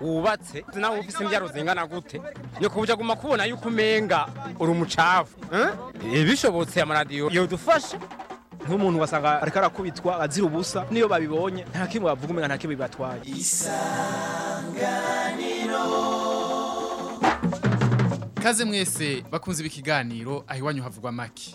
wubatse nawe ufite imbyaro zingana gute ni ku buryo kubona yuko umenga uri umucafu eh? Eh, bishobotse amaradiyo yodufashe nk'umuntu wasanga ariko arakubitwa azira ubusa niyo babibonye nta kimwe bavuga umenya nta kimwe bibatwaye isanganiro Kaze mwese bakunze ikiganiro aho iwanyu havugwa make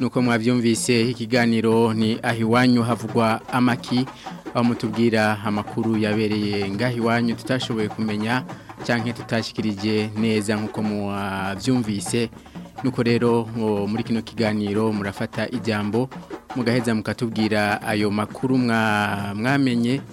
nuko mwabyumvise ikiganiro ni ahiwanyu havugwa amaki aho amakuru yabereye ngaho iwanyu tutashoboye kumenya canke tutashyikirije neza nk'uko mubyumvise nuko rero muri kino kiganiro murafata ijambo mugaheza mukatubwira ayo makuru mwamenye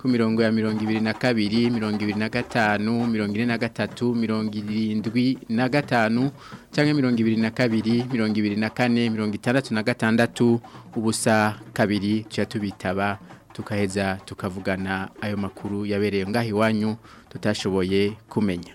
ku mirongo ya mirongo ibiri na kabiri mirongo ibiri na gatanu mirongo ine na gatatu mirongo irindwi na gatanu cyangwa mirongo ibiri na kabiri mirongo ibiri na kane mirongo itandatu na gatandatu ubusa kabiri tuba tubitaba tukaheza tukavugana ayo makuru yabereye ngaho iwanyu tutashoboye kumenya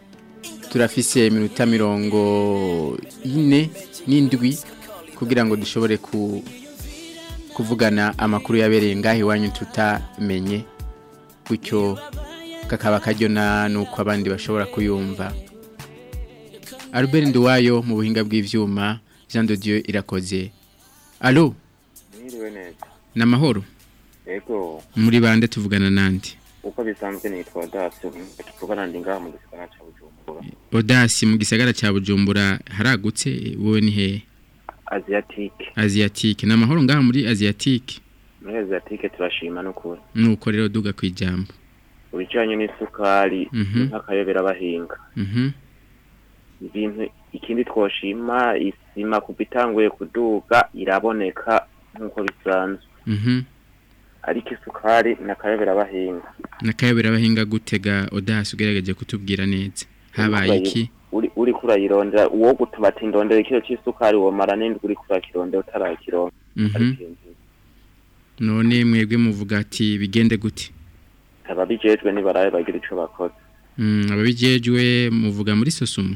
turafise iminota mirongo ine n'indwi kugira ngo dushobore kuvugana amakuru yabereye ngaho iwanyu tutamenye gutyo kakaba kajyana n'uko abandi bashobora kuyumva Albert Nduwayo mu buhinga bw'ivyuma Jean de Dieu irakoze Allo Niriwe neza Namahoro Yego Muri bande tuvugana nandi Uko bisanzwe nitwa Audace tuvugana ndi ngaha mu gisagara cha Bujumbura Audace mu gisagara cha Bujumbura haragutse wowe ni he Asiatique Asiatique Namahoro ngaha muri Asiatique Muri Asiatique turashima n'ukuri Nuko rero duga kwijambo Ubijanye n'isukari n'akayobera bahinga Mhm mm ibintu ikindi twoshima isima kuko itanguye kuduga iraboneka nk'uko bisanzwe mhm. ariko isukari nakayo birabahinga nakayo birabahinga gutega udahasi ugerageje kutubwira neza habaye iki uri kurayirondera uwo gutubata indondera ikiro cy'isukari womara n'indi uri kurakirondera utarakironda mhm. none mwebwe muvuga ati bigende gute ababijejwe ntibarabe bagira icyo bakoze mm, ababijejwe muvuga muri sosumu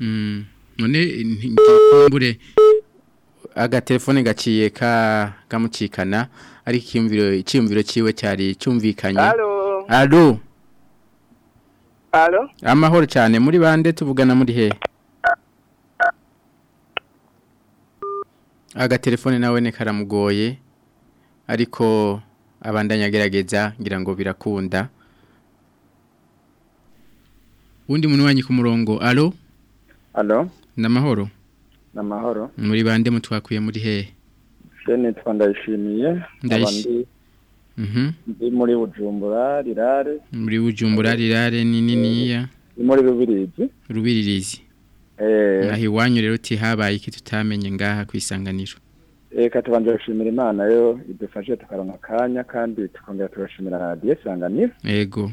mm, none ntimbure agatelefone gaciye kamucikana ariko icyumviro icyumviro cyiwe cyari cyumvikanye alo alo amahoro cyane muri bande tuvugana muri he aga agatelefone nawe ne karamugoye ariko abandanya agerageza ngira ngo birakunda undi muntu wanyu ku murongo alo alo ni amahoro muri bande mutwakuye muri hehe nitwa ndayishimiye mhm. ndi muri bujumbura rirare muri bujumbura rirare ni niniya ni muri rubirizi rubiririzi eh. naho iwanyu rero utihabaye iki tutamenye ngaha ku isanganiro reka gushimira imana yo idufashe tukaronka akanya kandi tukongera tugashimira radiyo isanganiro yego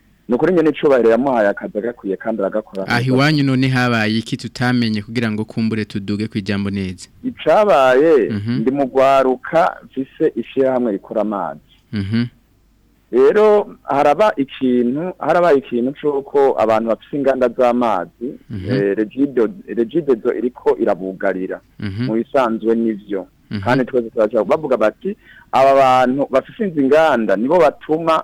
ukuri nyine icubahiro yamuhaye akazi agakwiye kandi aragakora aho iwanyu none habaye iki tutamenye kugira ngo kumbure tuduge ku ijambo neza icabaye mhm. ndi mugwaruka mfise ishyirahamwe rikora amazi mhm. rero haraba ikintu haraba ikintu cy'uko abantu bafite inganda z'amazi mhm. eh, regidezo iriko irabugarira mhm. mu bisanzwe n'ibyo mhm. kandi twese turashobora bavuga bati aba bantu bafite inganda nibo batuma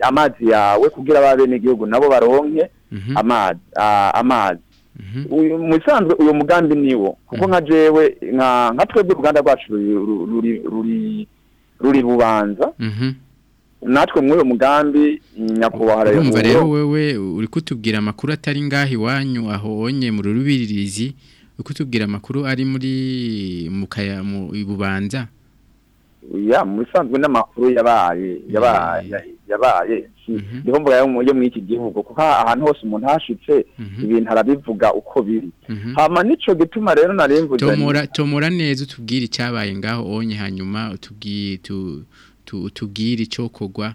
amazi yawe kugira abenegihugu nabo baronke mhm. amazi mu isanzwe uyu mugambi niwo kuko nka jewe nka twebwe uruganda rwacu ruri bubanza natwe muri uwo mugambi nyakubahara urumva rero wewe uri kutubwira amakuru atari ngaho iwanyu aho wonye mu rurubirizi uri kutubwira amakuru ari muri mukaya mu bubanza ya musanzwe n'amakuru yabaye yabaye mm-hmm. mm-hmm. niho mvuga yo muri iki gihugu kuko ahantu hose umuntu hashitse mm-hmm. ibintu arabivuga uko biri hama nicyo gituma rero narimvuze tomora tomora neza utubwire icyabaye ngaho onye hanyuma utubwire tubwire icyokogwa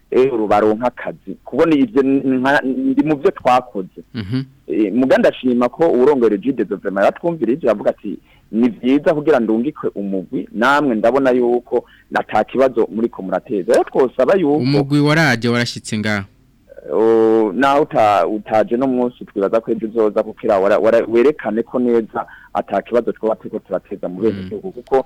euro eh, baronka akazi kubona ibyo ndi mu byo twakoze mhm. eh, muganda ashima ko urongore Jude Dovema yatwumvirije avuga ati ni byiza kugira ndungikwe umugwi namwe ndabona yuko nata kibazo muri ko murateza rero twosaba yuko umugwi waraje warashyitse ngaho eh, nawe utaje no munsi twibaza ko ejo uzoza kukira werekane ko neza atakibazo twaba turiko turateza mu bene mm. gihugu kuko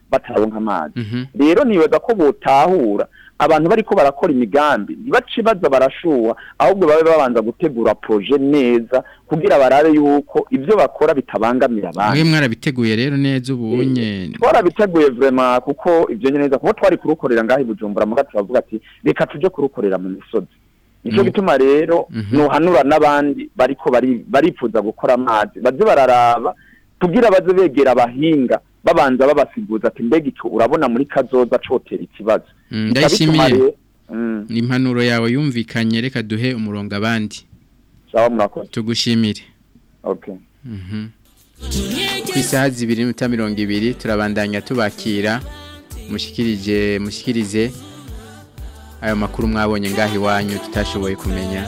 bataronka amazi rero nibaza ko butahura abantu bariko barakora imigambi ntibace baza ahubwo babe babanza gutegura proje neza kugira barabe yuko ibyo bakora bitabangamira abandi mwe mwarabiteguye rero neza ubunye eh, twarabiteguye vraiment kuko ibyo neza kuko twari kurukorera ngaho mu muga bavuga ati reka tuje kurukorera mu misozi nicyo mm. gituma rero mhm. nuhanura n'abandi bariko barifuza gukora amazi baze bararaba kugira baze begera abahinga babanza babasiguza ati mbega icyo urabona muri kazoza cotera ikibazo mm, ndayishimiye ni mm. mm. impanuro yawe yumvikanye reka duhe umurongo abandi tugushimire mhm. ku isaha zibiri n'iminota mirongo ibiri turabandanya tubakira mushyikirize ayo makuru mwabonye ngaho wanyu tutashoboye kumenya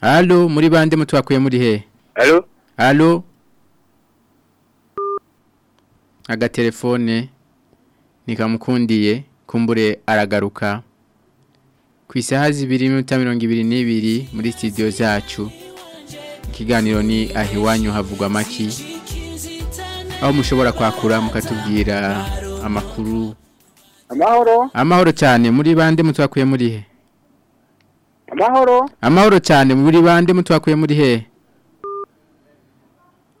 aro muri bande mutwakuye muri he aro agatelefone nikamukundiye kumbure aragaruka ku isaha zibiri n'iminota mirongo ibiri n'ibiri muri sitidiyo zacu ikiganiro ni ahiwanyu havugwa amaki aho mushobora kwakura mukatubwira amakuru amahoro amahoro cyane muri bande mutwakuye muri he amahoro amahoro cyane muri bande mutwakuye muri he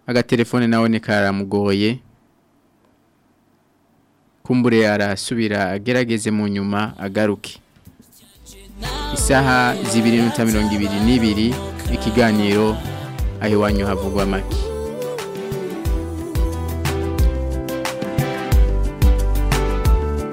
agatelefone nawe ni karamugoye kumbure arasubira agerageze mu nyuma agaruke isaha z'ibiri mirongo ibiri n'ibiri ikiganiro aho iwanyu havugwa make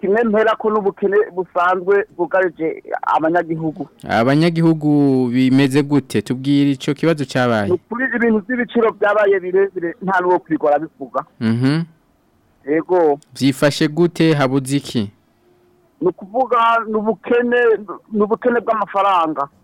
kimwe mpera ko n'ubukene busanzwe bwugarije abanyagihugu abanyagihugu bimeze gute tubwire icyo kibazo cyabaye ni ukuri ibintu by'ibiciro byabaye birebire nta n'uwo kwigora bivuga mhm. ego byifashe gute habuze iki ni ukuvuga ni ubukene bw'amafaranga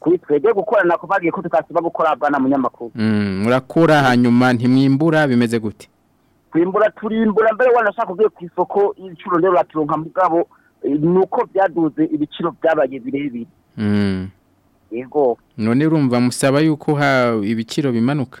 kuri twebwe gukorana ko bagiye ko tutasiba gukora bwana munyamakuru mm, murakura hanyuma ntimwimbura bimeze gute twimbura turimbura mbere wanashaka ugiye ku isoko y'ibiciro rero uraturonka mugabo eh, ni byaduze ibiciro byabaye birebire mm. yego none urumva musaba yuko ha ibiciro bimanuka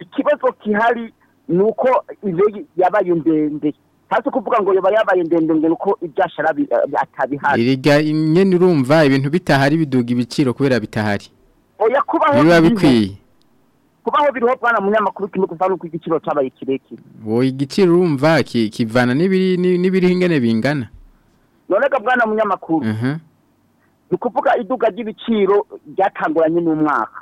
ikibazo kihari ni uko iyo yabaye ndende ntazi kuvuga ngo yaba yabaye ndende ngo nuko ibyashara eh, atabihari irega nyine urumva ibintu bitahari biduga ibiciro kubera bitahari oya kubaho biba bikwiye kubaho biriho bwana munyamakuru kimwe gusa nuko igiciro cyabaye kirekire wowe igiciro urumva kivana n'ibiri n'ibiri ingene bingana nonega bwana munyamakuru ni ukuvuga iduka ry'ibiciro ryatanguranye n'umwaka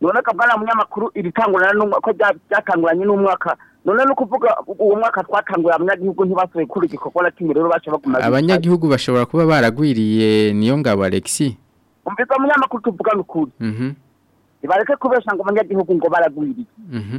none akaba ari umunyamakuru ibitangurana ko byatanguranye n'umwaka none ni kuvuga uwo mwaka twatanguye abanyagihugu ntibasubiye kuri igikorwa na baca baguma abanyagihugu bashobora kuba baragwiriye niyo ngabo alexi umvise umunyamakuru tuvugana ukuri mhm. ntibareke kubesha ngo abanyagihugu ngo baragwiriye mhm.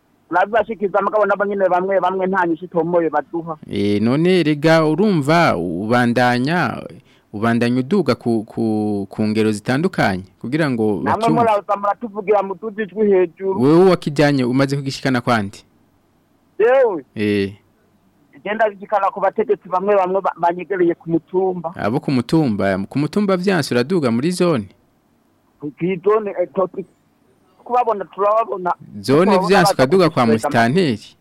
urabibashikiza mugabo nabo bamwe bamwe nta nyinshi tomoye baduha eh, none rega urumva ubandanya ubandanya uduga ku ku ku ngero zitandukanye kugira ngo namwe muraza muratuvugira mu tuzi ijwi hejuru wowe wakijyanye umaze kugishikana kwandi yewe eh. genda bigikana ku bategetsi bamwe bamwe banyegereye ku mutumba abo ku mutumba ku mutumba byanse uraduga muri zone ku zone eh, kubabona turababona zone byanze ukaduga kwa musitanteri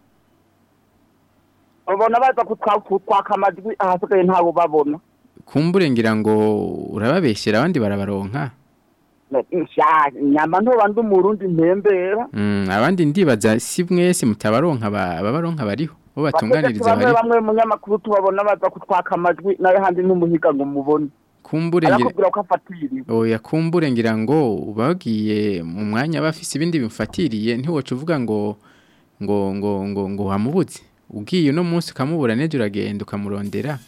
babona baza kutwaka amajwi ahasigaye ntabwo babona kumbure ngira ngo urababeshyira abandi barabaronka nyama ntobandi umurundi ntembera mm, abandi ndibaza si mwese mutabaronka babaronka bariho bo batunganiriza bariho bamwe mu munyamakuru tubabona baza kutwaka amajwi nayo handi n'umuhiga ngo mubone kumbure ngira ko afatiriye oya oh, kumbure ngira ngo ubagiye mu mwanya bafise ibindi bimfatiriye ntiwoca uvuga ngo ngo ngo ngo ngo wamubuze ugiye uno munsi ukamubura neza uragenda ukamurondera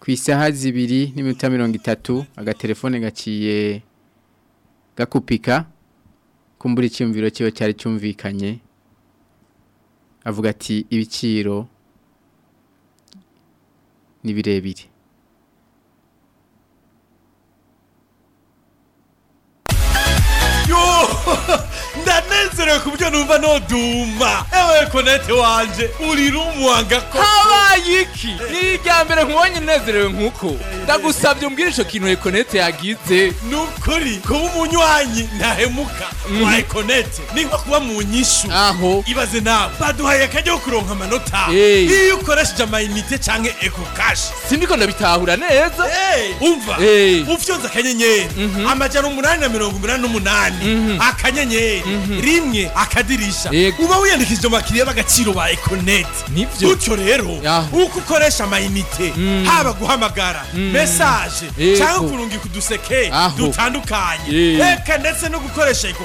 ku isaha zibiri n'iminota mirongo itatu agatelefone gaciye gakupika kumbura icyumviro cyiwe cyari cyumvikanye avuga ati ibiciro ni birebire ndanezerewe ku buryo numva noduma ewe konete wanje uri rumuwanga ko habaye iki ni mbere nkubonye unezerewe nk'uko ndagusabye umbwire ico kintu ekonete yagize ni ukuri kuba umunywanyi ntahemuka mhm. wa ekonete ni nko kuba mu nyishu aho ibaze nawe baduhaye akajya kuronka amanota iyo ukoresheje amayinite canke eko kashi sindiko ndabitahura neza umva ufyonze akanyenyeri mhm. amajana umunani na mirongo umunani n'umunani mhm. akanyenyeri Mhm. rimwe akadirisha uba wiyandikishije mu bakiriya b'agaciro ba ekoneti gutyo rero uko ukoresha amayinite mm. haba guhamagara mm. mesaje cyangwa kurunga uduseke dutandukanye reka ndetse no gukoresha eko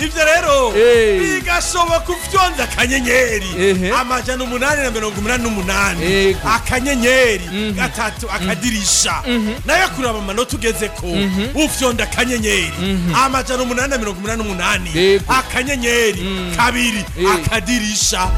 ibyo rero eh. bigashoboka ufyonze akanyenyeri amajana umunani na mirongo umunani n'umunani akanyenyeri mhm. gatatu akadirisha nayo kureba amanota ugeze ko ufyonda akanyenyeri amajana umunani na mirongo umunani n'umunani akanyenyeri kabiri akadirisha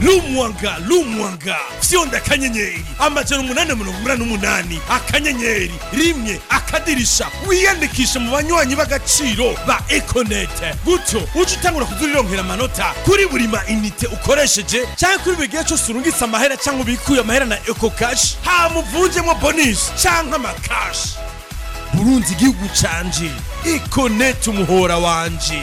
n'umuwanga n'umuwanga fyonda akanyenyeri amajana umunani mirongo umunani n'umunani akanyenyeri rimwe akadirisha wiyandikishe mu banywanyi b'agaciro ba ekonete gutyo uje utangura kuzurironkera amanota kuri buri ma inite ukoresheje cyangwa kuri buri gihe cyose urungitse amahera cyangwa ubikuye amahera na eko kashi hamuvunjemo bonisi cyangwa amakashi burunzi igihugu canje ikonete umuhora wanje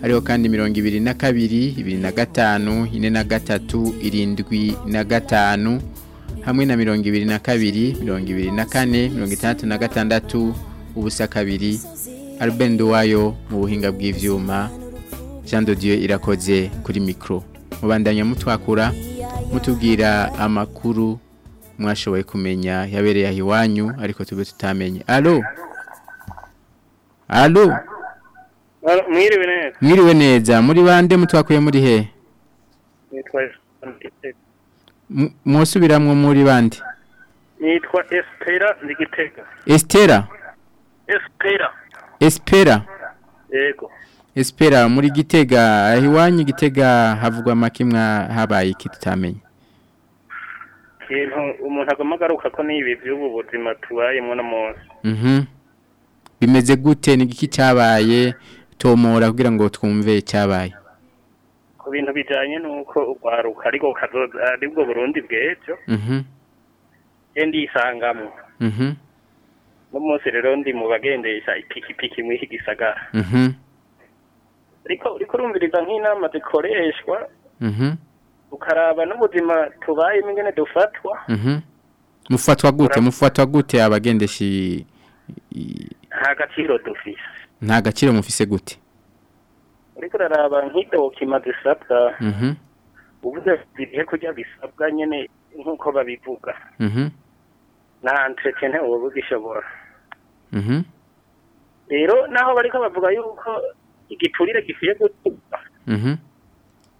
hariho kandi mirongo ibiri na kabiri ibiri na gatanu ine na gatatu irindwi na gatanu hamwe na mirongo ibiri na kabiri mirongo ibiri na kane mirongo itandatu na gatandatu ubusa kabiri arubendo wayo mu buhinga bw'ibyuma jean Dieu irakoze kuri mikoro mubandanya mutwakura mutubwira amakuru mwashoboye kumenya yabereye aho iwanyu ariko tube tutamenye alo alo mwiriwe neza muri bande mutwakuye muri he musubiramwo muri bandi nitwa esitera ndigitega esitera esitera esipera yego esipera muri gitega eh, iwanyu gitega havugwa amakimwa habaye iki tutamenye umuntu agomba ko n'ibi by'ubu buzima tubayemo na munsi mhm. bimeze gute ni iki cyabaye tomora kugira ngo twumve cyabaye ku bintu bijyanye n'uko urwaruka ariko aribwo eh, burundi bw'ejo genda mhm. yisangamo mhm. uno munsi rero ndi mu bagendesha ipikipiki muri iki gisagara ariko mhm. urumviriza nk'inama zikoreshwa ukaraba n'ubuzima tubayemo ingene dufatwa mufatwa gute mufatwa gute abagendesha nta gaciro dufise nta gaciro mufise gute ariko uraraba nk'idokima dusabwa mhm. ubuze birihe kujya bisabwa nyine nk'uko babivuga mhm. nta entretene uba bugishobora mhm. rero naho bariko bavuga yuko igiturire gikwiye guturwa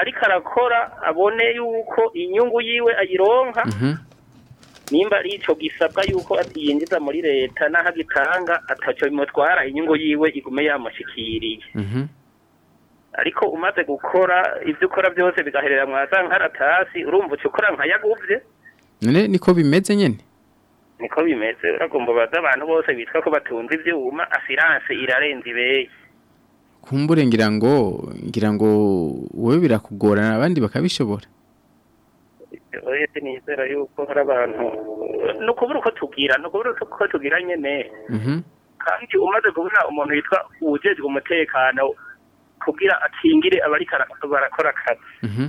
ariko arakora abone yuko inyungu yiwe ayironka mhm. nimba ari gisabwa yuko atiyinjiza muri leta n'aho agitanga atacyo bimutwara inyungu yiwe igume yamushyikiriye mhm. ariko umaze gukora ibyo ukora byose bigaherera mwa za nkaratasi urumva uca ukora nkayagubye none niko bimeze nyine niko bimeze uragomba baza abantu bose bitwa ko batunze ibyuma asiranse irarenze ibeye kumbure ngira ngo ngira ngo wowe birakugorana abandi bakabishobora nizera yuko hari abantu ni ukubura uko tubwira ni ukubura uko tubwira nyine mhm. kandi umaze kubona umuntu witwa uwujejwe umutekano kugira akingire abari barakora akazi mhm.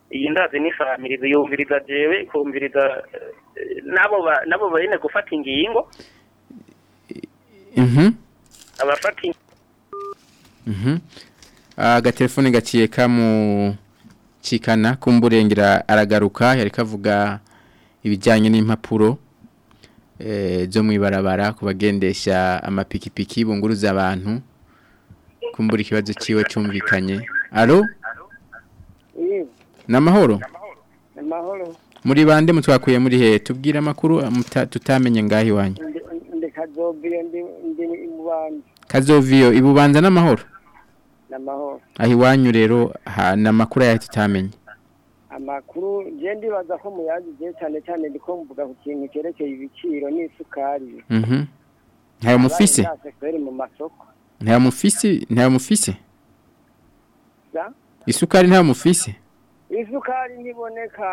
iyi ndazi ni famiriza yumviriza jewe ikumviriza eh, nabo nabo barine gufata ingingo mhm. abafata mhm. ah, agatelefone gaciye kamukikana kumburengera aragaruka yari kavuga ibijyanye n'impapuro eh, zo mu ibarabara ku amapikipiki bunguruza abantu kumbura ikibazo cyiwe cyumvikanye alo mm. namahoro namahoro muri bande mutwakuye muri he tubwira amakuru tutamenye ngaho iwanyu kazoviyo ibubanza n'amahoro aho iwanyu rero ni amakuru yayo tutamenye amakuru ngende ibaza ko muyagize cyane cyane ndiko mvuga ku kintu cyerekeye ibiciro n'isukari mhm. ntayo mufise ntayo mufise ntayo mufise isukari nta mufise isukari ntiboneka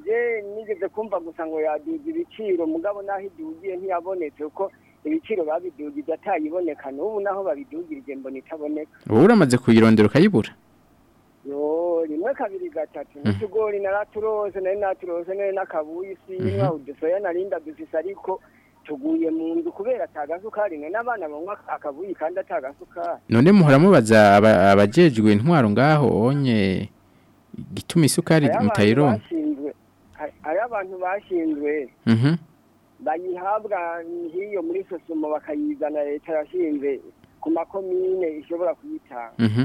njye nigeze kumva gusa ngo yaduga ibiciro mugabo n'aho idugiye ntiyabonetse kuko ibiciro babidugije atayiboneka n'ubu naho babidugirije mbona itaboneka ubu uramaze kuyirondera ukayibura rimwe kabiri gatatu hmm. n'utugori naraturose nari naturose nari n'akabuye sinwa hmm. udusoya narinda dufise ariko tuguye mu nzu kubera atagasukari ne n'abana banywa akabuye kandi atagasukari none muhora mubaza abajejwe intwaro ngaho onye gituma isukari mutayironka hari abantu bashinzwe mhm. bayihabwa nk'iyo muri sosomo bakayizana leta yashinze ku makomine ishobora kuyitanga mhm.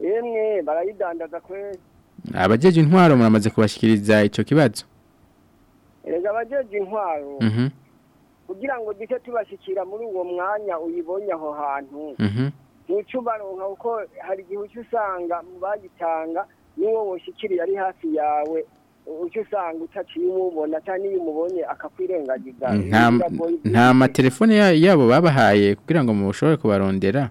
yemwe barayidandaza kwezi abajeje intwaro muramaze kubashyikiriza icyo kibazo rega abajeje intwaro mm-hmm. kugira ngo duke tubashyikira muri uwo mwanya uyibonye aho hantu mm-hmm. ntuce ubaronka kuko hari igihe usanga mu bagitanga niwo woshyikiriye ari hafi yawe ujya usanga utaciye umubona cyane iyo umubonye akakwirengagiza mm, nta matelefone yabo babahaye kugira ngo mushobore kubarondera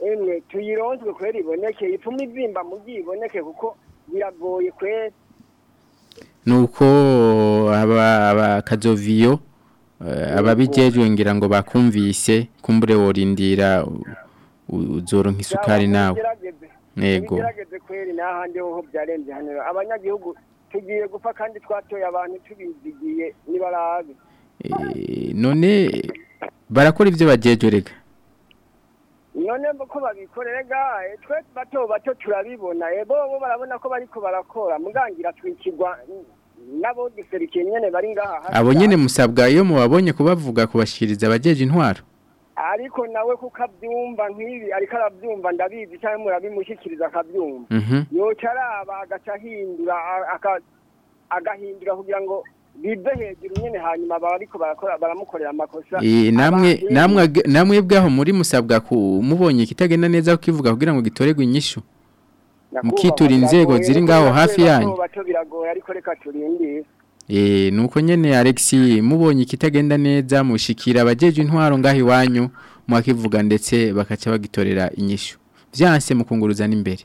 emwe tuyironswe kwera iboneke ipfuma izimba mu gihe iboneke kuko biragoye kwera nuko abakazoviyo eh, ababijejwe ngira ngo bakumvise kumbure worindira uzoronka isukari nawe yego bigerageze kweri n'ahandi hoho byarenze hano abanyagihugu tugiye gupfa kandi twatoye abantu tubizigiye nibarabe eh, none barakora ibyo bagejorega none ko babikorerega eh, twe bato bato turabibona ebo eh, bo barabona ko bariko barakora mugangira twikirwa nabo duserukiye nyene bari ngaha abo nyene musabwa iyo mubabonye kubavuga kubashikiriza abajeje intwaro ariko nawe kuko abyumva nk'ibi ariko arabyumva ndabizi cyangwa murabimushyikiriza akabyumva mhm. yoca araba agaca ahindura agahindura kugira ngo bibe hejuru nyine hanyuma baba ariko baramukorera amakosa namwe bwaho muri musabwa kumubonye kitagenda neza kukivuga kugira ngo gitorerwe inyishu mukitura inzego ziri ngaho hafi yanyu eh nuko nyene Alexi mubonye kitagenda neza mushikira abajeje intwaro ngahi wanyu mwakivuga ndetse bakaca bagitorera inyishu byanse mukunguruza n'imbere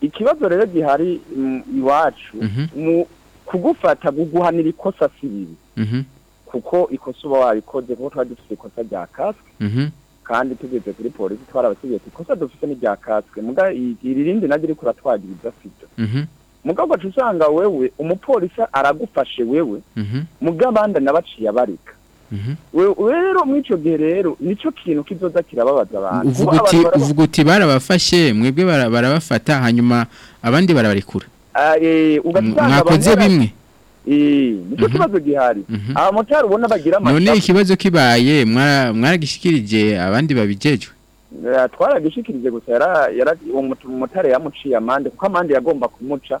ikibazo rero gihari iwacu mhm. mu kugufata guguhanira ikosa si kuko ikosa uba warikoze kuko twari dufite ikosa rya kaswe kandi tugeze kuri polisi twarabategetse ikosa dufite n'irya kasike iri rindi naryo riko uratwagira ibyo afite mugabo usanga wewe umupolisi aragufashe wewe mugabo abandi nabaciye abarika Mm-hmm. rero muri icyo gihe rero nicyo kintu kizoza kirababaza abantu uvuga uti barabafashe mwebwe barabafata hanyuma abandi barabarekura mwakoze bimwe nicyo mm-hmm. kibazo gihari mm-hmm. abamotari ubona bagira amata none ikibazo kibaye mwaragishikirije abandi babijejwe eh, twaragishikirije gusa umumotari yamuciye amande kuko amande yagomba kumuca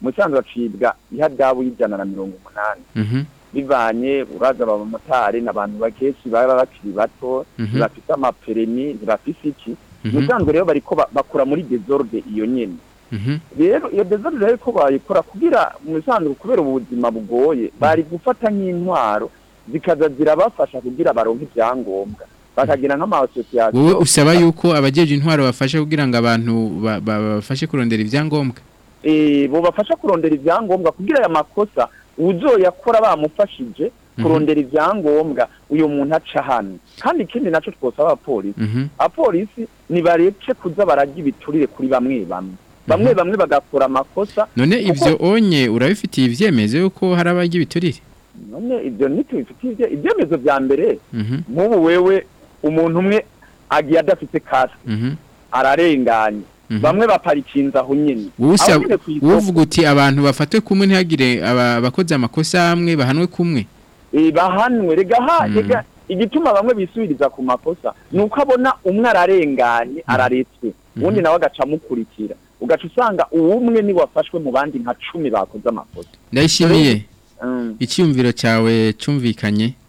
musanze bacibwa ihadabu y'ijana na mirongo umunani bivanye uragaba abamotari n'abantu bakeshi baba bakiri bato mhm. bafite amaperimi ntibafite iki mhm. usanzwe rero bari bakora muri dezorde iyo nyine mhm. rero iyo dezorde rero ko bayikora kugira mu isanzwe kubera ubuzima bugoye bari gufata nk'intwaro zikaza zirabafasha kugira baronke ibyangombwa bakagira nk'amasosiyete wowe usaba yuko abagejeje intwaro bafashe kugira ngo abantu babafashe kurondera ibyangombwa eh, bo bafasha kurondera ibyangombwa kugira aya makosa uzoyakora bamufashije mhm. kurondera ibyangombwa uyu muntu aca hano kandi ikindi nacyo twosaba abapolisi mhm. abapolisi ntibareke kuza barajya ibiturire kuri bamwe bamwe bamwe mhm. bamwe bagakora amakosa none ibyo onye urabifitiye ibyemezo yuko hari abajya ibiturire none ibyo ntitubifitiye ibyemezo bya mbere nk'ubu wewe umuntu umwe agiye adafite kasike ararenganye Mhm. bamwe baparikinza aho nyine uvuga uti abantu bafatwe kumwe ntihagire abakoze amakosa amwe bahanwe kumwe e, bahanwe mhm. rega igituma bamwe bisubiriza ku makosa nuko abona umwe ararenganye mhm. araretswe ubundi nawe agacamukurikira ugaca usanga uwumwe ni wafashwe mu bandi nka cumi bakoze amakosa ndayishimiye mm. icyumviro cyawe cyumvikanye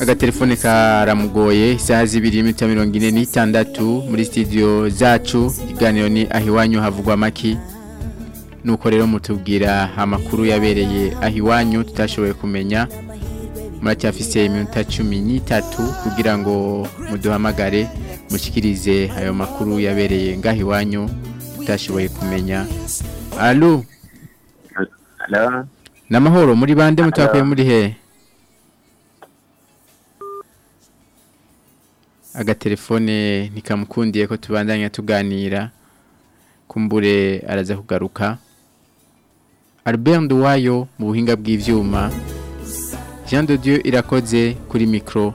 agatelefone karamugoye isaha z'ibiri n'iminota mirongo ine n'itandatu muri studio zacu ikiganiro ni aho iwanyu havugwa amaki nuko rero mutubwira amakuru yabereye aho iwanyu tutashoboye kumenya muracyafise iminota cumi n'itatu kugira ngo muduhamagare mushyikirize ayo makuru yabereye ngaho iwanyu tutashoboye kumenya alo namahoro muri bande mutakuye muri hehe telefone nikamukundiye ko tubandanya tuganira kumbure araza kugaruka Albert Nduwayo mu buhinga bw'ivyuma Jean de Dieu irakoze kuri micro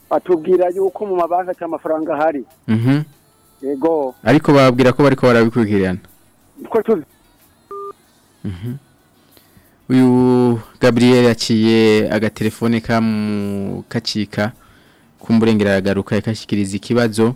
batubwira yuko mu mabanki cy'amafaranga ahari mhm. yego ariko bababwira ko bari ko barabikurikirana mhm. uyu gaburiyeri yaciye agatelefone kakika k'umburengera yagaruka yakashyikiriza ikibazo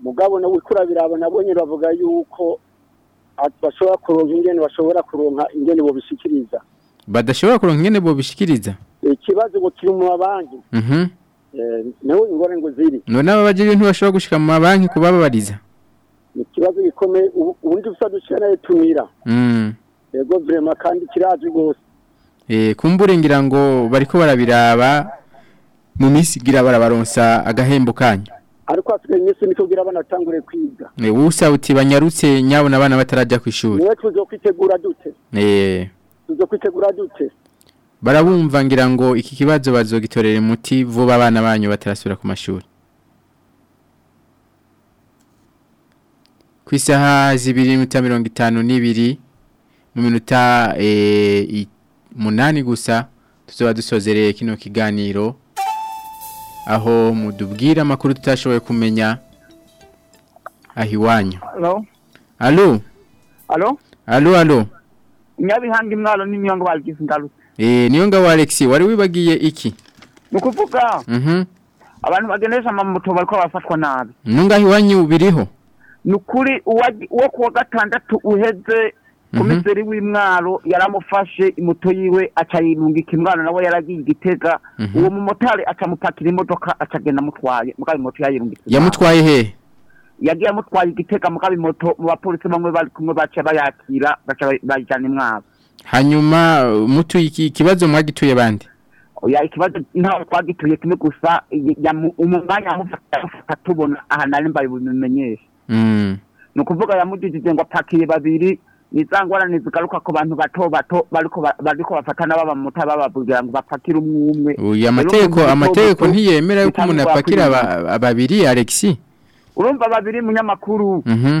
mugabo nawe ikura birabo nabo bavuga yuko bashobora kuronka ingene bashobora kuronka ingene bobishyikiriza badashobora kuronka ingene bobishikiriza ikibazo ngo kiri mu mabanki mhm. eh, nawe ingorane ngo ziri none aba bagira ibintu bashobora gushika mu mabanki kubababariza ni ikibazo gikomeye ubundi busa dushyira nayo tumira yego mm. eh, vrema kandi kirazi rwose eh, kumbure ngira ngo bariko barabiraba mu minsi igira barabaronsa agahembo kanyu ariko afite iminsi mito ugira banatangure kwiga usa uti banyarutse nyabona abana batarajya ku ishuri niwe kwitegura dute tuzo kwitegura dute barabumva ngira ngo iki kibazo bazogitorere muti vuba abana banyu batarasubira ku mashuri ku isaha zibiri n'iminota mirongo itanu n'ibiri mu minota umunani eh, gusa tuzoba dusozereye kino kiganiro aho mudubwira amakuru tutashoboye kumenya aho iwanyu alo alo alo alo nyabihanga imwaro niyo ngo bagize ingaruka eh niyo ngo Alex wari wibagiye iki nukuvuga mhm abantu bagenesha amamoto bariko bafatwa nabi nungahi wanyu biriho nukuri uwo kuwa gatandatu uheze komiseri mhm. w'imwaro yaramufashe imoto yiwe acayirungika imwaro nawe yaragiye igitega mhm. uwo mumotari acamupakira imodoka acagenda amutwaye mugabo imoto yayirungika yamutwaye hehe yagiye amutwaye igitega mugabe moto mu bapolisi bamwe bari kumwe baca bayakira baca bayijyana imwabo hanyuma mutuye ikibazo mwagituye abandi oya ikibazo ntawe twagituye kimwe gusa umwanya amufata tubona aha nari mbaye bubimenyesha hmm. ni ukuvuga yamujijije ngo apakiye babiri ni za ngorane zigaruka ku bantu bato bato bariko bafatana babamuta bababwira ngo bapakire umwe umwe amategeko amategeko ntiyemera yuko umuntu apakira babiri Alexis urumva babiri munyamakuru mhm.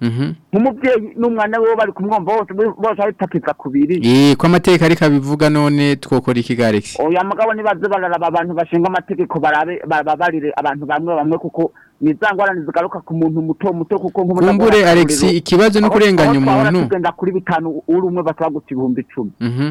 mhm. nk'umubyeyi n'umwana we bari kumwumva bose bose ari tapika kubiri ko amateka ariko abivuga none twokora iki garix oya mugabo nibaze bararaba abantu bashinga amategeko barabe babarire abantu bamwe bamwe kuko ni izangorane zigaruka ku muntu muto muto kuko nk'ubona kumbure alex ikibazo no kurenganya umuntu tugenda kuri bitanu uri umwe batagutse ibihumbi icumi mhm.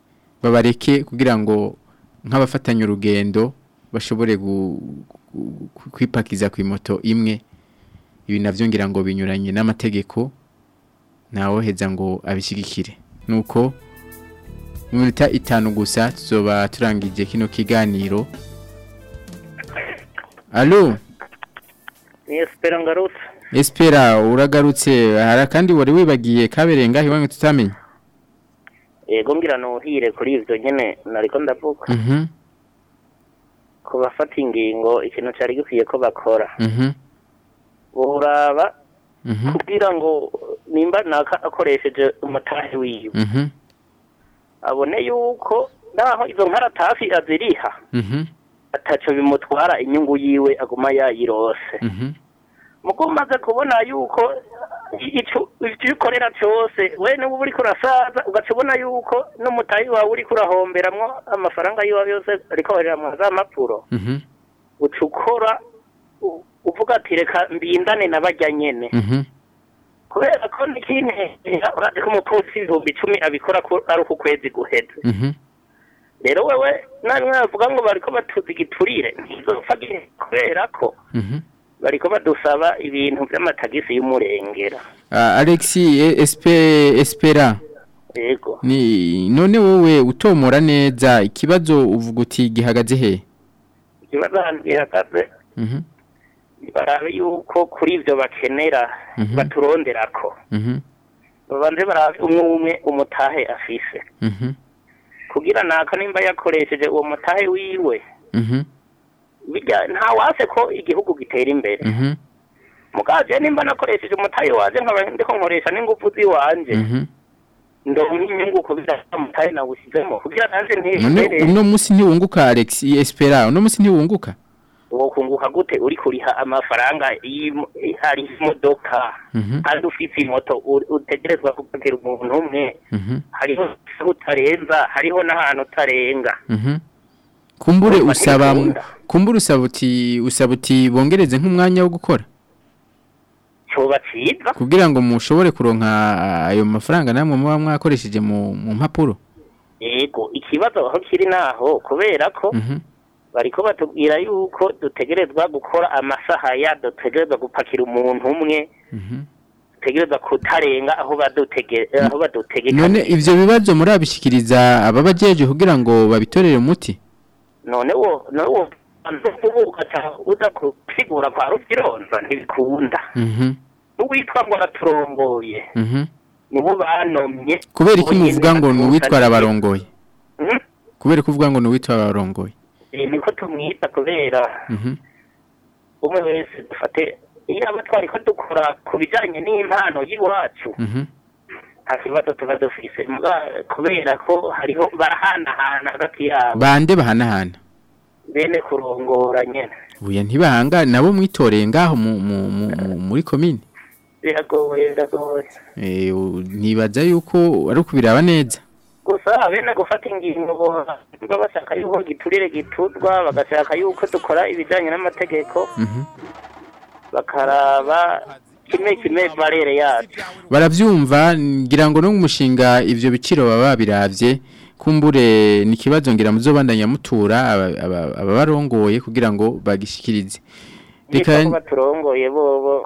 babareke kugira ngo nk'abafatanya urugendo bashobore kwipakiza ku moto imwe ibi nabyongera ngo binyuranye n'amategeko ntawoheza ngo abishyigikire nuko mu itanu gusa tuzoba turangije kino kiganiro alo ni esipera ngarutse esipera uragarutse hari akandi wari wibagiye kaberenga hiwanyu tutamenye yego ngira nuhire kuri ibyo nyine nariko ndavuga mhm. ku bafata ingingo ikintu cyari gikwiye ko bakora buraba mhm. Mm-hmm. kubwira ngo nimba naka akoresheje umutahe wiwe mm-hmm. abone yuko naho izo nkaratafi aziriha mm-hmm. ataco bimutwara inyungu yiwe aguma yayirose muko umaze kubona yuko icyo ukorera cyose we niba uri kurasaza ugaca ubona yuko n'umutayi wawe uri kurahomberamwo amafaranga yiwe yose ariko barira mu za mpapuro uca uvuga ati reka mbindane na bajya nyene mhm. kubera ko n'ikintu ko umupolisi ibihumbi icumi abikora ari uko ukwezi guheze mhm. rero wewe namwe bavuga ngo bari ko batuzi igiturire kubera ko mhm. bariko badusaba ibintu by'amatagisi y'umurengera ah, alexi e, espera yego none wowe utomora neza ikibazo uvuga uti gihagaze he ikibazo gihagaze baraba yuko kuri ibyo bakenera mhm. baturondera ko mhm. babanze barabe umwe umwe umutahe afise mhm. kugira naka nimba yakoresheje uwo mutahe wiwe ntawase ko igihugu gitera imbere mukaje nimba nakoresheje umutahe waje ndiko nkoresha n'ingufu z'iwanje ndabona inyungu kubera umutahe nawushyizemo kugira nanjye ntiherere uno munsi ntiwunguka alex esperance uno munsi ntiwunguka wokunguka gute uri kuriha amafaranga hari imodoka mhm. kandi ufite moto utegerezwa kugira umuntu umwe mhm. hariho utarenza hariho n'ahantu utarenga mhm. kumbure usaba kumbure usaba uti usaba uti bongereze nk'umwanya wo gukora kugira ngo mushobore kuronka ah, ayo mafaranga namwe muba mwakoresheje mu mpapuro yego ikibazo aho kiri naho kubera ko bariko batubwira yuko dutegerezwa gukora amasaha ya dutegerezwa gupakira umuntu umwe mhm. dutegerezwa kutarenga aho badutegeka none ibyo bibazo murabishikiriza ababajeje kugira ngo babitorere umuti none wo none wo udakusigura kwa rukironza ntibikunda n'uwitwa mhm. ngo araturongoye mhm. nibo banomye kubera iki muvuga ngo ni uwitwa arabarongoye kubera ko uvuga ngo ni uwitwa arabarongoye ko tumwita kubera mm-hmm. umwe wese dufate iyaba twari ko dukora ku bijyanye n'impano y'iwacu nta mm-hmm. kibazo tuba dufise kubera ko hariho barahanahana hagati yabo bande bahanahana bene kurongora nyine buye ntibahanga nabo mwitoreye ngaho muri komine biragoye biragoye ntibaza yuko ari ukubiraba neza gusa bene gufata ingingo baba bashaka yuko giturire giturwa bagashaka yuko dukora ibijyanye n'amategeko mhm. bakaraba kimwe kimwe barere yacu barabyumva ngira ngo no mu ibyo biciro baba birabye kumbure ni ikibazo ngira mu zo mutura ababarongoye kugira ngo bagishyikirize reka baturongoye bo